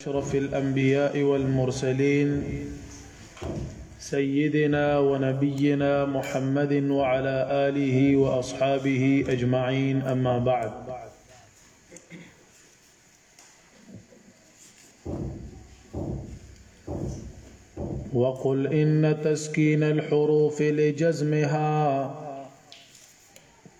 أشرف الأنبياء والمرسلين سيدنا ونبينا محمد وعلى آله وأصحابه أجمعين أما بعد وقل إن تسكين الحروف لجزمها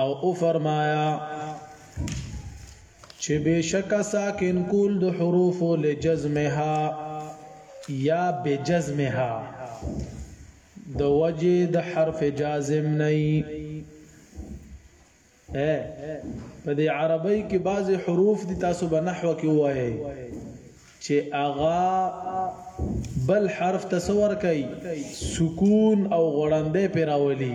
او او فرمایا چې بشک ساکن کول د حروف لجزمها یا بجزمها د وجه د حرف جازم نه ای په دې عربی کې بعضی حروف دي تاسو به نحوه کې وایي چې اغا بل حرف تصور کوي سکون او غړندې پیراولي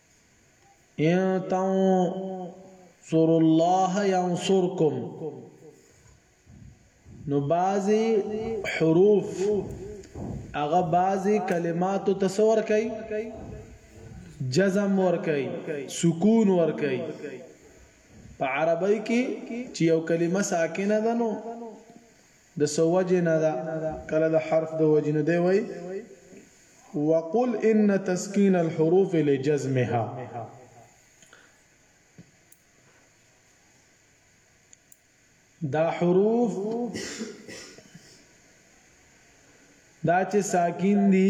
ان تنصروا الله ينصركم نو بعضی حروف هغه بعضی کلمات تصور کوي جزم ور کوي سکون ور کوي په عربی کې چې یو کلمه ساکنه ده نو د څه وجې نه ده کله د حرف د وجې نه دی وایي وقل ان تسکین الحروف لجزمها دا حروف دا چې ساکین دي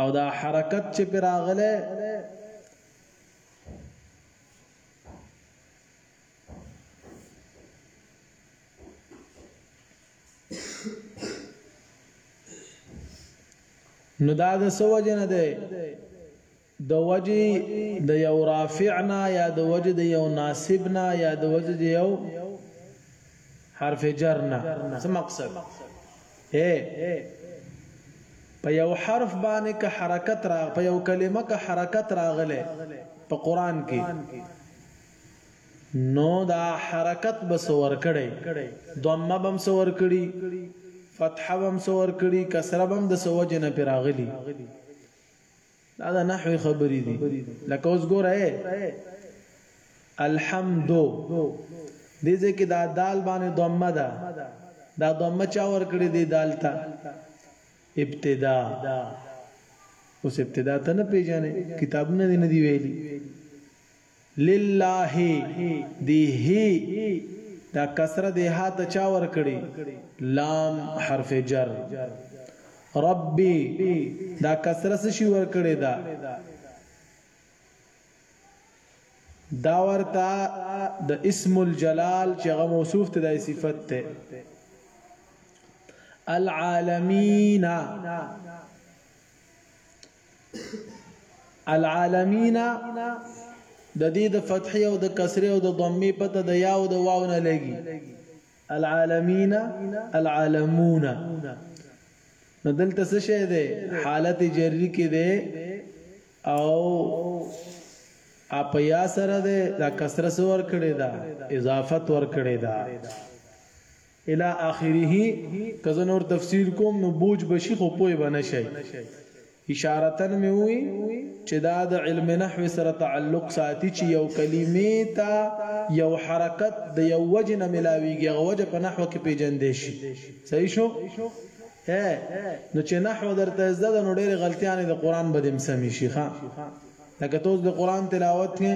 او دا حرکت چې پر راغلی نو دا د سوجه نه ده د وجه د یو رافعنا یا د وجه د یو ناسبنا یا د وجه د یو حرف جر نه څه مقصد اے په یو حرف باندې که حرکت را په یو کلمه که حرکت راغله په قران کې نو دا حرکت بس ور کړی ضمه بم سور کړی فتحه بم سور کړی کسره بم د سوجنه پراغلی دا د نحوی خبرې دي لکه اوس ګوره الحمد دې ځکه دا دال باندې ضمه ده دا ضمه چا ور کړې دي دال ته ابتدا اوس ابتدا ته نه پیژنې کتابونه دې نه دی ویلي لله دی هی دا کسره دی ها ته چا ورکړی لام حرف جر ربی دا کسره څه شی ورکړی دا دا ورته د اسم الجلال چې غو موصوف ته د صفت ته العالمین العالمین د دې د فتحې او د کسرې او د ضمې پته د یا او د واو نه لګي العالمین العالمون نو دلته څه شه ده حالت جری کې ده او اپ یا سره ده دا کسره سور کړي دا اضافت ور کړي دا الی آخره که زه نور تفسیر کوم نو بوج به شي خو پوه به نه شئ. اشارتاً مې ووي چې دا د علم نحو سره تعلق ساتي چې یو کلمې ته یو حرکت د یو وجې نه ملاویږي هغه وجه په نحو کې پیژندی شي. صحیح شو؟ ای نو چې نحو درته زده ده نو ډېرې غلطیانې د قرآن به دې هم سمې شي ښه. لکه ته اوس د قرآن تلاوت کې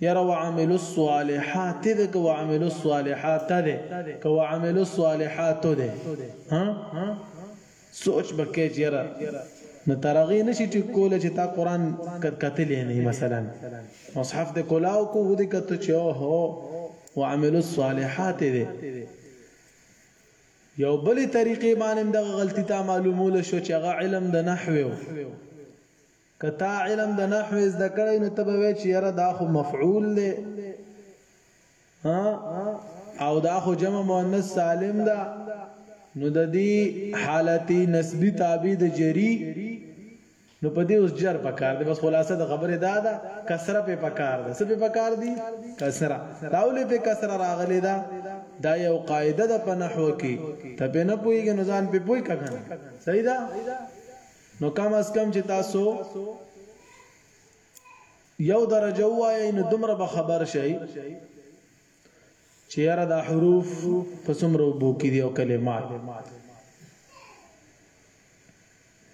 یاره وعملو الصالحات ده که وعملو الصالحات ده که وعملو الصالحات ده ها سوچ بکې چې یاره نو ترغه نشي ټیک کوله چې تا قران کتلې نه مثلا مصحف د کولاو کو ودی کته چې او هو وعمل الصالحات دي یو بلې طریقې باندې دغه غلطی تا معلومول شو چې هغه علم د نحو که تا علم د نحو زده کړی نو ته به وې چې یره دا خو مفعول دی ها او دا خو جمع مؤنث سالم ده نو د دې حالتي نسبی تابع د جری نو په دې اوس جر پکار دی بس خلاصه د خبره دا ده کسره په پکار ده څه په پکار دی کسره داولې په کسره راغلی ده دا یو قاعده ده په نحو کې ته په نه پويږي نو ځان په پوي کړه صحیح ده نو کم از کم چې تاسو یو درجه وایي نو دومره به خبر شئ چې یاره دا حروف په څومره وبو کې دي او کلمات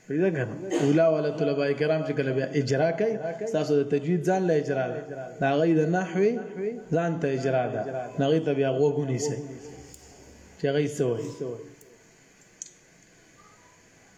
پیدا کنه اولا ولا طلبه کرام چې کله بیا اجرا کوي تاسو د تجوید ځان له اجرا ده دا غي د نحوی ځان ته اجرا ده نغې ته بیا غوګونی سي چې غي سوې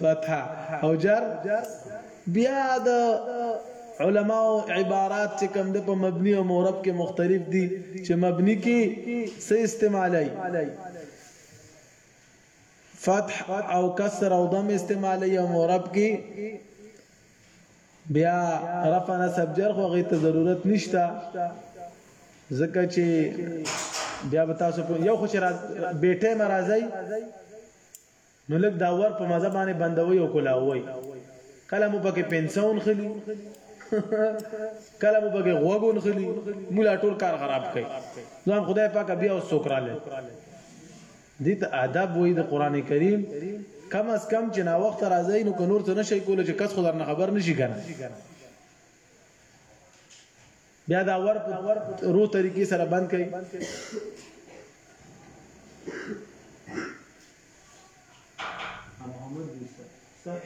فتحه او جر بیا د علماء عبارات چې کوم د په مبني او معرب کې مختلف دي چې مبني کې څه استعمالای فتح او کسر او ضم استعمالای او معرب کې بیا رفع نصب جر خو غي ته ضرورت نشته ځکه چې بیا به تاسو یو خو چې بیٹه مرزي نو لږ دا ور په مزه باندې بندوي او کولاوي کله مو پکې پنسون خلی کله مو پکې غوګون خلی مولا ټول کار خراب کړي ځان خدای پاک بیا او سوکراله دي ته آداب وې د قران کریم کم از کم چې نا وخت راځي نو کنور ته نشي کول چې کس خو درنه خبر نشي کنه بیا دا ور رو طریقې سره بند کړئ محمد یوسف صح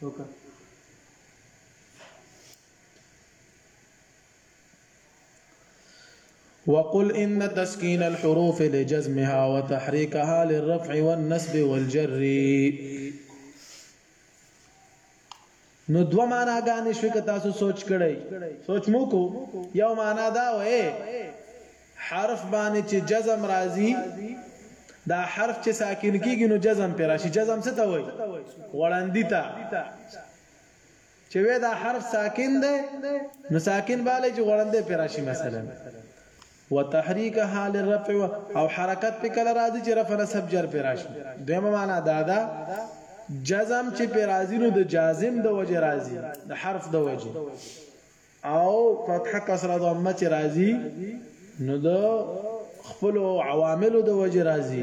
Okay. وقل ان تسكين الحروف لجزمها وتحريكها للرفع والنسب والجر نو دو معنا غانې شو که تاسو سوچ کړئ سوچ مو کو یو معنا دا وې حرف باندې چې جزم راځي دا حرف چې ساکن کیږي نو جزم پر راشي جزم څه ته وای وړاندې ته چې وې دا حرف ساکن دی نو ساکن باندې چې غړندې پر راشي مثلا وتحريك حال الرفع او حرکت په کله راځي چې رفع نسب جر پر راشي دیمه معنا دا ده جزم چې پر راځي نو د جازم د وجه راځي د حرف د وجه او فتح کسره ضمه چې راځي نو د خپل عوامل د وجه راځي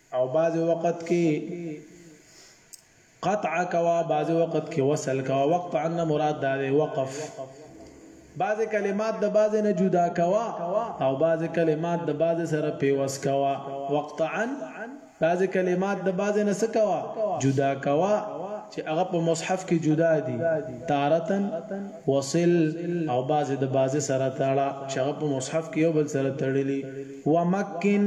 او بعض وقت کې قطع کوا بعض وقت کې وصل کوا وقت عن مراد دا دی وقف بعض کلمات د بعض نه جدا کوا او بعض کلمات د بعض سره پیوس کوا وقت عن بعض کلمات د بعض نه سکوا جدا کوا چې هغه په مصحف کې جدا دي تارتن وصل او باز د باز سره تاړه چې هغه په مصحف کې یو بل سره تړلي ومکن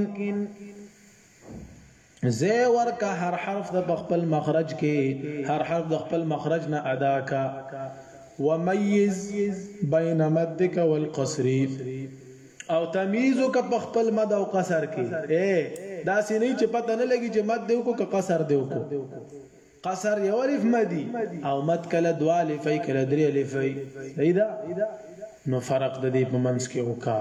زه ورکه هر حرف د خپل مخرج کې هر حرف د خپل مخرج نه ادا کا وميز بين مدك والقصر او تميز وک په خپل مد او قصر کې اے دا سینې چې پته نه لګي چې مد دیو کو که قصر دیو کو قصر یو الف مدی او مد کله دوا الفی کله درې الفی صحیح ده نو فرق د دې په منځ کې وکا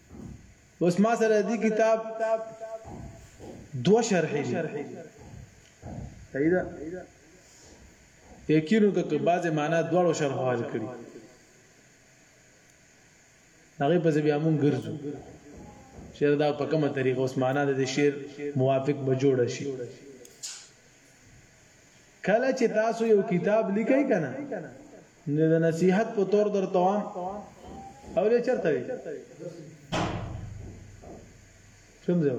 اوس ما سره دی کتاب دو شرح دی صحیح ده یقینو که بعضی معنا دواړو شرح حل کړي هغه په بیا مونږ ګرځو شعر دا په کومه طریقه اوس معنا د شعر موافق به جوړ شي کله چې تاسو یو کتاب لیکئ کنه نو د نصیحت په تور در توام او لې چرته وي کوم ځای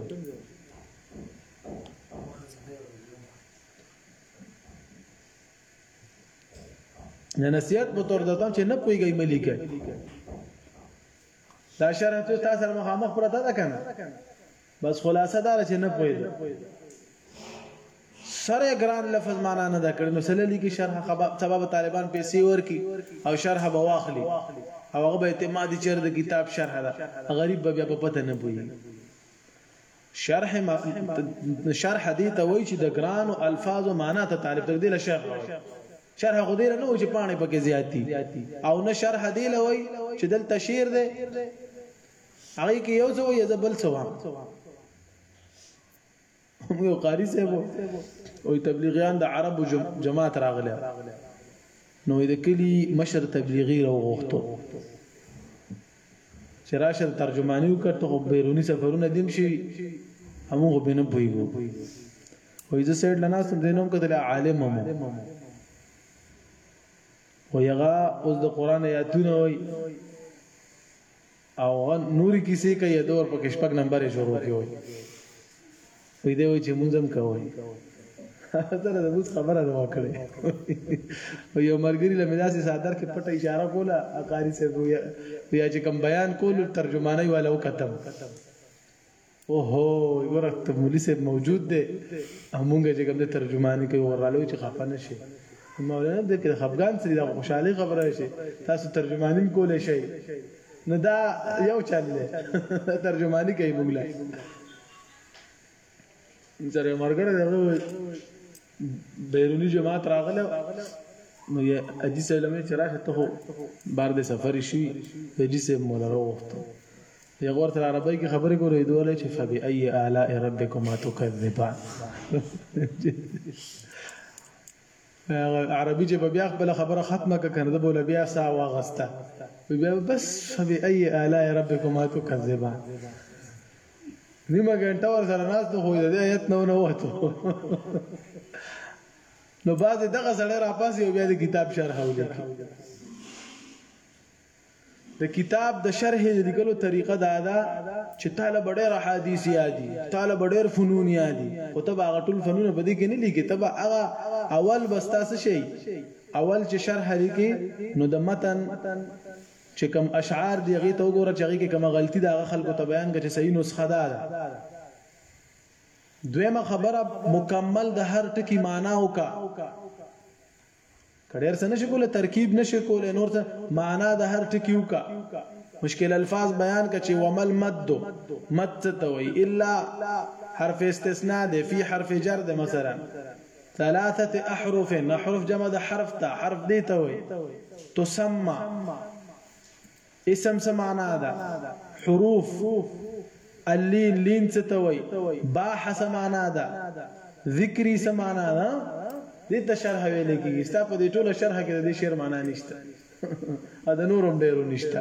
نه نصیحت په تور دتم چې نه پويږي مليکه دا شرح ته تاسو مخامخ پرته ده کنه بس خلاصه دار چې نه پوهیدل سره ګران لفظ معنا نه دا کړی مسله لیکي شرح سبب طالبان پیسې ورکي او شرح به واخلي او هغه به اعتمادي چر د کتاب شرح ده غریب به بیا په پته نه پوي شرح ما... شرح دې ته وایي چې د ګران او الفاظ او معنا ته طالب تک دې له شرح وایي شرح خو دې نه و چې پانه پکې زیاتی او نه شرح دې لوي چې دلته شعر دی هغه کې یو څه وي زه بل څه وام هم یو قاری صاحب او تبلیغیان د عربو جماعت راغله نو د کلی مشر تبلیغی راوغوښتو چې راشه ترجمانی وکړته خو بیرونی سفرونه دیم شي همو خو بنه پویګو وای زه سیټ لناسم دینم کتل عالم مو ویغه اوس د قران آیاتونه وای او هغه نوري کیسې کوي د اور پکې شپږ نمبر شروع کوي وي دی وي چې مونږ هم کوي سره د اوس خبره نه وکړي او یو مرګري له مداسي صادر کې پټه اشاره کوله اقاری صاحب یا چې کم بیان کول ترجمانای والا وکتم اوهو ګوره ته مولوي صاحب موجود دی او مونږ چې کوم د ترجمانی کوي ورالو چې خفه نشي مولانا د کې خفګان سره د خوشحالي خبره شي تاسو ترجمانی کولای شئ نو دا یو چل دی ترجمانی کوي مونږ لا سره مرګره دی بیرونی جماعت راغله نو یا ادي سه لمه چې راشه ته بار د سفر شي ادي سه مولا وروخته یا ورته عربی کې خبرې کولې دوله چې فبای ای اعلی ربکما تکذبان عربي چې بیا خپل خبره ختمه کړه د بوله بیا سا واغسته بیا بس فبای ای اعلی ربکما تکذبان نیمه ګنټه ور سره ناست خو دې آیت نو نه وته نو باز دغه سړی را پاسې او بیا د کتاب شرح ولیکي د کتاب د شرح د لیکلو طریقه دا ده چې طالب ډېر احادیث یادي طالب ډېر فنون یادي خو ته هغه ټول فنون په دې کې نه لیکي ته هغه اول بستا څه شي اول چې شرح لیکي نو د متن چې کوم اشعار دي هغې ته وګوره چې هغې کې کومه غلطي ده هغه خلکو ته بیان کړه چې صحیح نسخه دا ده دویمه خبره مکمل د هر ټکی معنا وکا کډیر څه نشي کوله ترکیب نشي کوله نور څه معنا د هر ټکی وکا مشکل الفاظ بیان کړه چې ومل مد مد ته وي الا حرف استثناء ده فی حرف جر ده مثلا ثلاثة احرف احرف جمع د حرف ته حرف دی ته وي تسمى اسم څه معنا ده حروف اللين لين څه ته وي باح څه معنا ده ذکري څه معنا ده دې ته شرح ویل کېږي ستا په دې ټوله شرح کې د دې شعر معنا نشته ا د نورم ډیرو نشته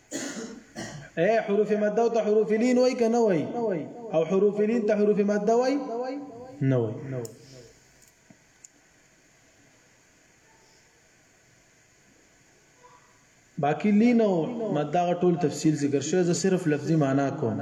اے حروف مده ته حروف لین وای کنه وای او حروف لین ته حروف مده وای نه وای باقی لین او مده ټول تفصیل ذکر شوی زه صرف لفظي معنا کوم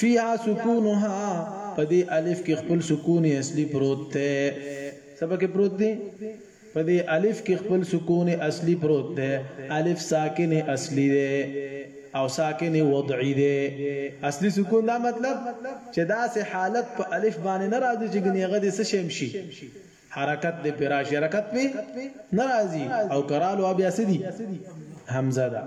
فيها سکونها په دې الف کې خپل سکون اصلي پروت دی سبکه پروت دی په دې الف کې خپل سکون اصلي پروت دی الف ساکن اصلي دی او ساکن وضعي دی اصلي سکون دا مطلب چې دا سه حالت په الف باندې ناراضي چې ګنيغه دې څه شیم شي حرکت دې پر راشي حرکت په ناراضي او کرالو بیا سدي حمزه دا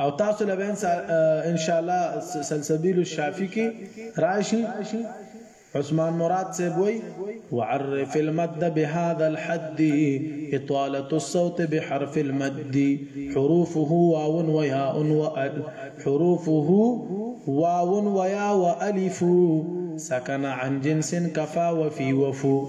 او تاسو لبین ان شاء الله سلسبیل الشافی کی راشی عثمان مراد سيبوي وعرف المد بهذا الحد إطالة الصوت بحرف المد حروفه واو وياء وأل حروفه واو ويا وألف سكن عن جنس كفى وفي وفو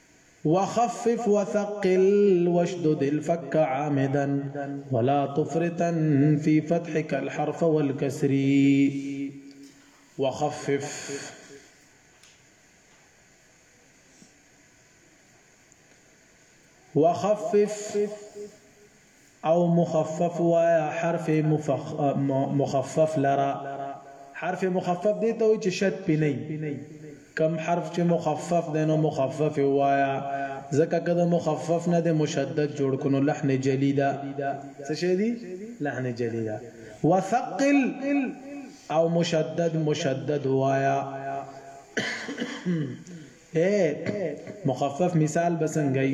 وخفف وثقل واشدد الفك عامدا ولا تفرطن في فتحك الحرف والكسر وخفف وخفف او مخفف وایا حرف مخفف لرا حرف مخفف دی ته وی چې شد پی نه کم حرف چې مخفف دی نو مخفف وایا زکه کده مخفف نه دی مشدد جوړ کنو لحن جلی دا څه شی دی لحن جلی دا وثقل او مشدد مشدد وایا اے مخفف مثال بسنګي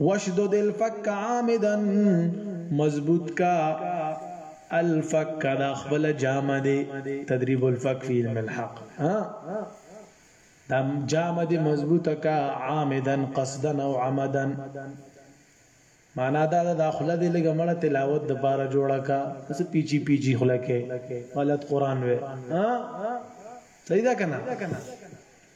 وشدد الفک عامدا مضبوط کا الفک دا خپل جامه دی تدریب الفک فی علم الحق ها دا جامه دی مضبوط کا عامدا قصدا او عمدا معنا دا دا خله دی لګه مړه تلاوت د پاره جوړه کا اس پیچی پیچی خله کې غلط قران وې ها صحیح ده کنه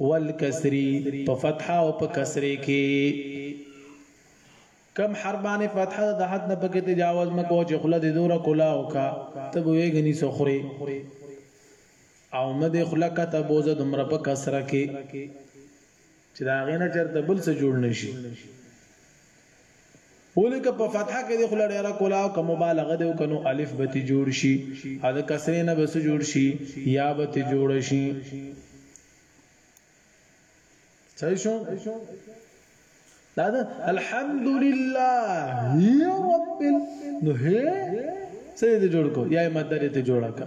والکسری په فتحه او په کسره کې کم حرف باندې فتحه د حد نه پکې تجاوز مکو چې خله دې دوره کلا او کا ته به غني سخري او نه دې خله کا ته بوزه دمر په کسره کې چې دا غینه چرته بل څه جوړ نشي ولیکه په فتحه کې دې خوله ډیره کولا او که مبالغه دې وکړه نو الف به تې جوړ شي او د کسرې نه به څه جوړ شي یا به تې جوړ شي صحیح شو دا ده الحمدلله یا رب نو هه څه دې جوړ کو یا مدد دې جوړه کا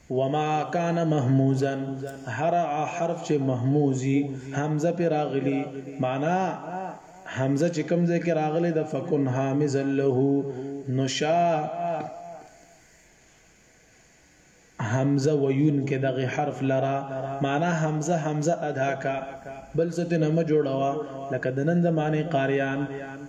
وما کان مهموزا هر هغه حرف چې مهموز وي همزه پرې راغلي معنا همزه چې کوم ځای کې راغلي د فکن هامزا له نو شا حمزه ویون کې دغه حرف لرا معنا حمزه حمزه ادا کا بل څه ته نه جوړوا لکه د نن زمانه قاریان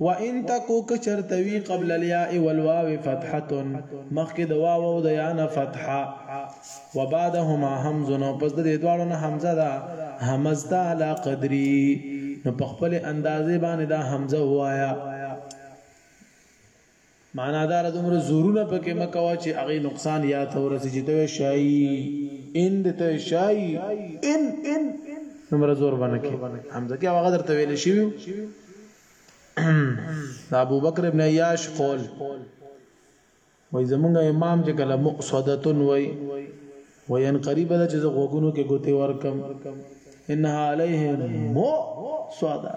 وان تک که چرته وي قبل الياء والواو فتحة مخکې د واو او د ياء نه فتحه وبعدهما همز او پس د دې دواړو نه همزه ده همزته علی قدري نو په خپلې اندازې باندې دا همزه ووايه. معنا دار دومره زورونه پکې مکوا چې هغه نقصان یا ته ورسې چې ته شای ان د ته شای ان ان دومره زور باندې کې همزه کې هغه درته ویل شي دا ابو بکر ابن عیاش قول وای زمونږ امام چې کله مقصدتن وای وین قریب ده چې غوګونو کې ګوتې ورکم انها علیهم مو صدا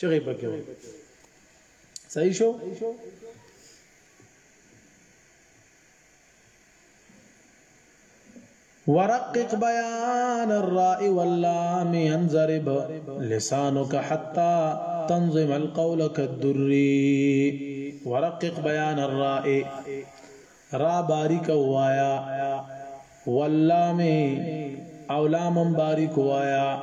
چغې پکې وای صحیح شو ورقق بيان الراء واللام ينضرب لسانك حتى تنظم القول كالدري ورقق بيان الراء را باریک وایا واللام او لام باریک وایا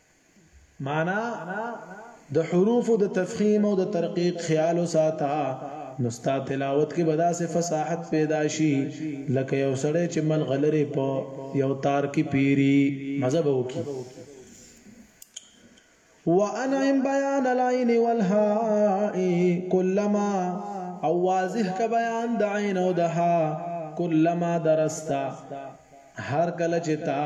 معنی، د حروفو د تفخیم او د ترقیق خیال وساته، نو ستا تلاوت کې به داسې فصاحت پیدا شي، لکه یو سړی چې ملغلرې په یو تار کې پېري، مزه به وکړي. وانعم بیان العین والهاء کلما او واضح که بیان د عین او د ها کلما درستا هر کله چې تا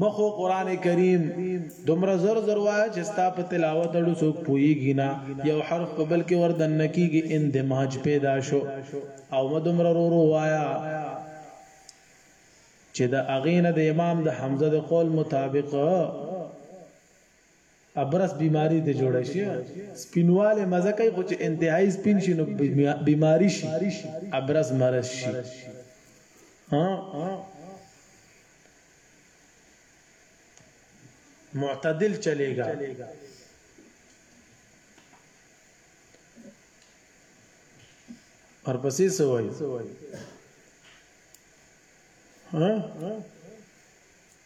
مه خو قران کریم دومره زر زر وایه چې ستا په تلاوت اړو څوک پوهیږي نه یو حرف په بل کې وردن نکیږي اندماج پیدا شو او مه دومره رو رو وایه چې د اغینه د امام د حمزه د قول مطابق ابرس بیماری ته جوړ شي سپینواله مزه کوي خو چې انتهایی سپین شي نو بیماری شي ابرس مرض شي ها معتدل چلےګا اور پسې سوای ها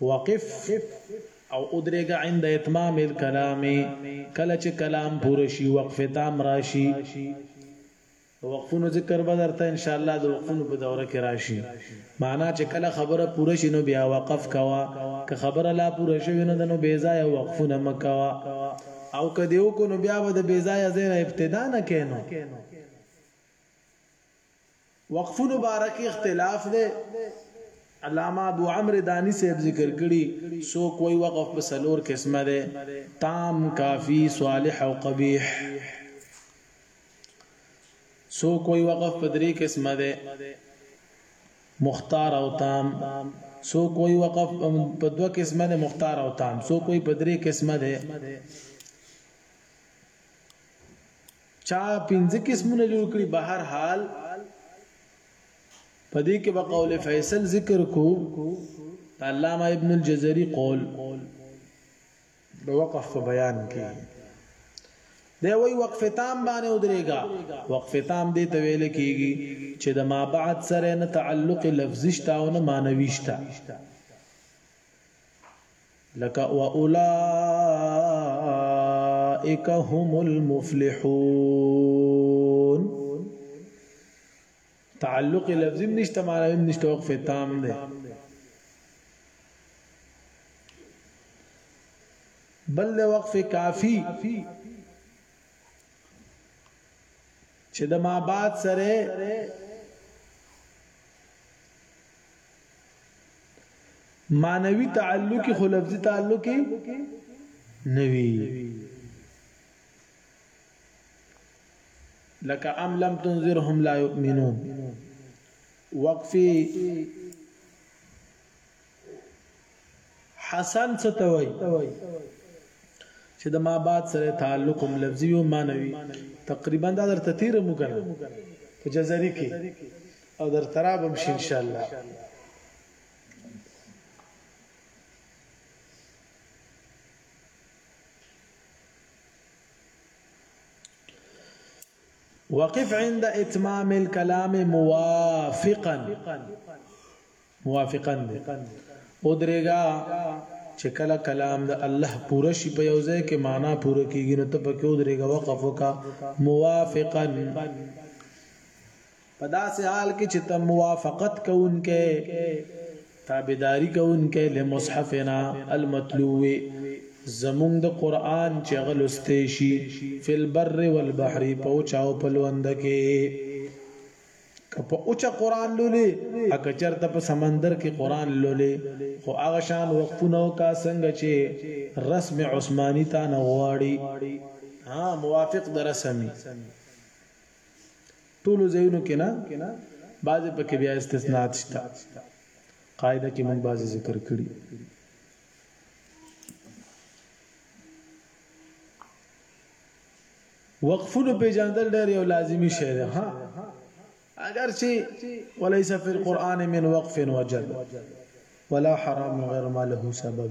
وقف او ادرېږه عند اتمام الکلام کله چې کلام پوره شي وقف تام راشي د وقفونو ذکر به درته ان شاء الله د وقفونو په دوره کې راشي معنا چې کله خبره پوره شي نو بیا وقف کوا که خبره لا پوره شوی نه د نو بې ځایه وقفونه مه کوه او که دې وکړو نو بیا به د بې ځایه ځای نه ابتدا نه کوې نو وقفونو باره کې اختلاف دی علامه ابو عمرو دانی صاحب ذکر کړي سو کوئی وقف په سلور قسمه ده تام کافی صالح او قبیح سو کوئی وقف په درې قسمه ده مختار او تام سو کوئی وقف په دوه قسمه ده مختار او تام سو کوئی په درې قسمه ده چا پنځه قسمونه جوړ کړي بهر حال په دې کې به قول فیصل ذکر کو علامه ابن الجزري قول د وقف په بیان کې دی وی وقف تام باندې ودرېګا وقف تام دې ته ویل کیږي چې د ما بعد سره نه تعلق لفظي شته او نه مانوي شته لکه واولئک هم المفلحون تعلق لفظی نشته معنی نشته وقف تام ده بل د وقف کافی چې د ما بعد سره معنوي تعلق خو لفظي تعلق نه وي لك ام لم تنذرهم لا يؤمنون وقفي حسن ستوي چې د ما بعد سره تعلق هم لفظي او معنوي تقریبا دا درته تیر مو کنه په جزري کې او در تراب هم شي ان شاء الله وقف عند اتمام الكلام موافقا موافقا او درېګا چې کله کلام د الله پوره شي په یو ځای کې معنا پوره کیږي نو ته پکې او درېګا وقف وکا موافقا په داسې حال کې چې ته موافقت کوونکې تابعداري کوونکې له مصحفنا المتلوي زمونږ د قران چې غلسته شي فل بر والبحر پوچاو پلوند کې کپه اوچا قران لولې اګه چرته په سمندر کې قران لولې خو هغه شان وقفونو کا څنګه چې رسم عثماني تا نه غواړي ها موافق درسمي ټولو ځایونو کې نه بعضې په کې بیا استثنات شته قاعده کې موږ بعضې ذکر کړي وقفونو پیجاندل ډېر یو لازمی شی ده ها اگر چې وليس فی القرآن من وقف وجب ولا حرام غیر ما له سبب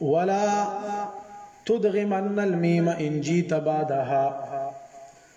ولا تدغمن المیم ان جیت بعدها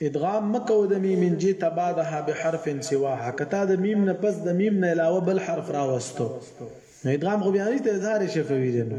ادغام مکو د میم جی تبادها بحرف سواها کتا د میم نه پس د میم نه علاوه بل حرف راوستو نو ادغام خو بیا نشته اظهار شفوی دی نو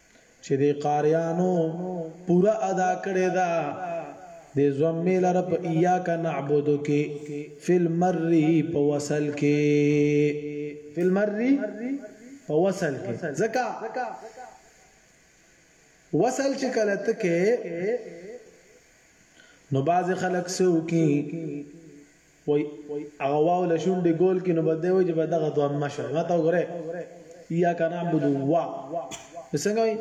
چې د قاریانو پورا ادا کړی دا د زمې لر په ایاک نعبد کې فل مری په وصل کې فل مری په وصل کې زکا وصل چې کله تکه نو باز خلک سو کې وای هغه واو له شونډې ګول کې نو به دی وای چې به دغه دومه شوی ما ته وګوره ایاک نعبد وا څنګه وای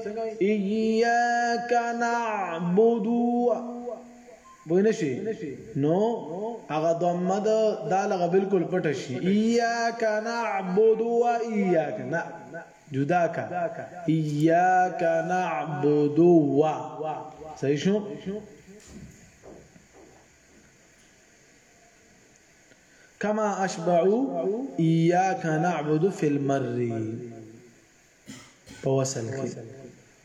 ایاک نعبد بوی نشي نو هغه دومه د دالغه بالکل پټ شي ایاک نعبد و ایاک نا جدا کا ایاک نعبد و صحیح شو کما اشبعو ایاک نعبد فی المر په وصل کې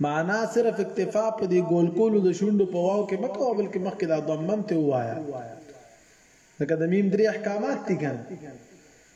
معنا صرف اکتفا په دی ګول کولو د شوندو په واو کې مکو بلکې مخکې دا ضمم ته وایا لکه د میم درې احکامات دي کنه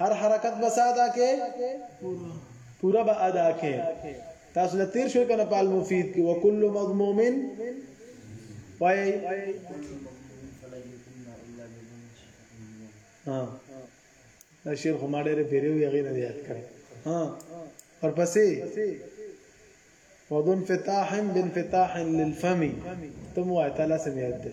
هر حرکت به ساده کې پورا به ادا کې تاسو له تیر شو کنه پال مفید کې وکل مضموم وای ها دا شیر خو ما ډېر پیری وی غیر نه یاد کړ ها ورپسې وضن فتاح بن فتاح للفم تم وای تعالی سم یاد ده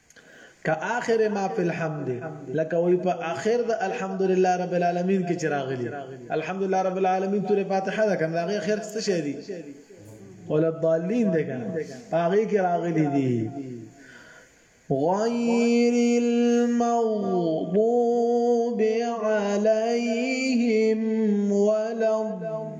که آخر ما فی الحمد لکه وی په آخر د الحمدلله رب العالمین کې چراغلی الحمدلله رب العالمین سوره فاتحه ده کنه هغه خیر څه شی دی ولا الضالین ده کنه هغه کې راغلی دی غير المغضوب عليهم ولا الضالين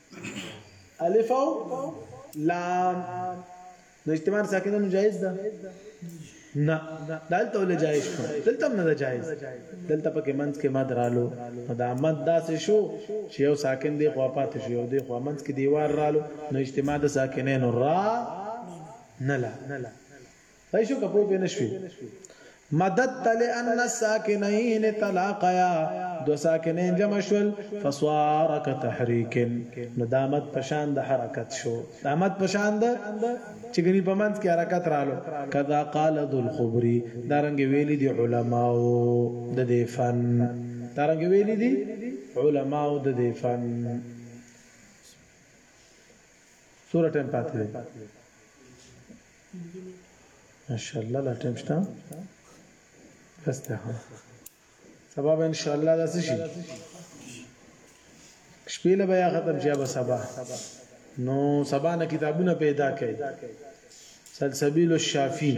الف او لام نو استعمال ساکنه نو جایز ده نه دلته ول جایز شو دلته هم نه جایز دلته پکې منځ کې مد رالو نو دا مد داسې شو چې یو ساکن دی خو پاتې شو یو دی خو منځ کې دیوار رالو نو استعمال ساکنه نو را نه لا پای شو کپوی پې نشوي مدد تل ان الساکنین تلاقیا دو ساکنین جمع شول فصار كتحريك ندامت پشان د حرکت شو دامت پشان د چې غني په منځ کې حرکت رالو کذا قال ذو الخبري دارنګ ویلي دي علماو د دې فن دارنګ ویلي دي علماو د دې فن سورته پاتې ماشاءالله لا ټیم شته بسته ها سبا به ان شاء الله دا څه شي شپې له بیا ختم شي به سبا نو سبا نه کتابونه پیدا کړي سلسبیل الشافی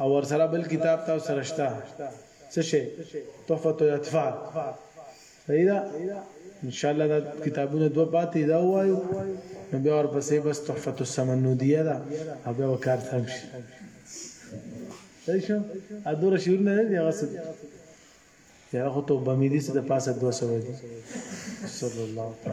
او ور سره بل کتاب تاسو سره شته څه شي تحفه الاطفال صحیح ده ان شاء الله دا کتابونه دوه پاتې دا وایو نو بیا ورپسې بس تحفه السمنودیه ده او بیا وکړ سم شي صحیح شو ا دوه شعرونه نه دي هغه څه یاره خو توبه مې دي څه د پاسه 200 دي صلی الله تعالی